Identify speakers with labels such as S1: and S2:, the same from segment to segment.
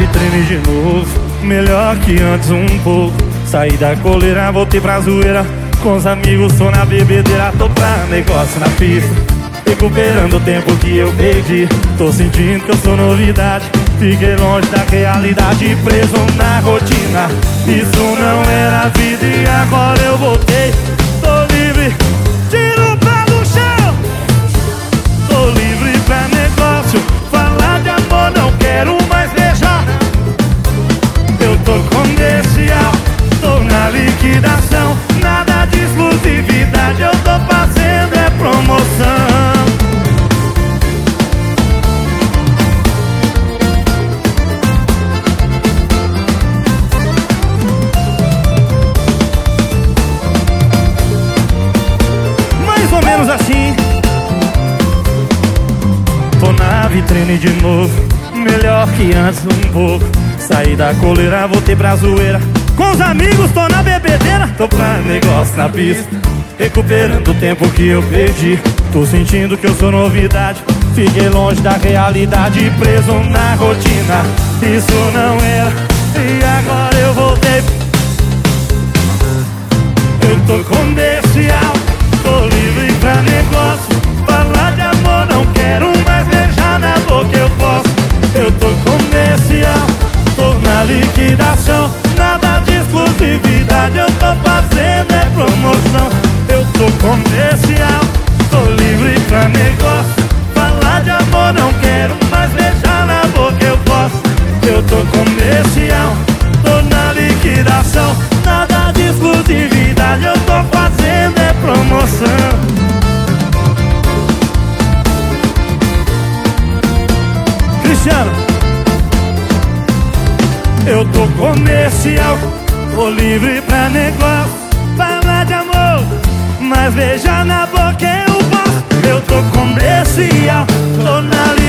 S1: vitrine de novo Melhor que antes um pouco. Saí da coleira, voltei pra zoeira. Com os amigos, tô na bebedeira Tô pra negócio na pista. Recuperando o tempo que eu perdi. Tô sentindo que eu sou novidade. Fiquei longe da realidade Preso na rotina. Isso não era vitrine de novo. Melhor que antes um pouco. Saí da coleira, voltei pra zoeira. Com os amigos, tô na bebedeira. Tô pra negócio na pista. Recuperando o tempo que eu perdi. Tô sentindo que eu sou novidade. Fiquei longe da realidade Preso na rotina. Isso não era. E agora eu voltei. Eu tô comercial Tô comercial Tô na liquidação. Nada de exclusividade Eu tô fazendo é promoção. Eu tô comercial Tô livre pra negócio. Falar de amor não quero mais beijar na boca eu posso. Eu tô comercial Tô na liquidação. Nada de exclusividade Eu tô fazendo é promoção. Cristiano Eu tô comercial Tô livre pra negócio Falar de amor Mas beijar na boca eu posso Eu tô comercial Tô na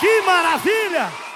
S1: Que maravilha!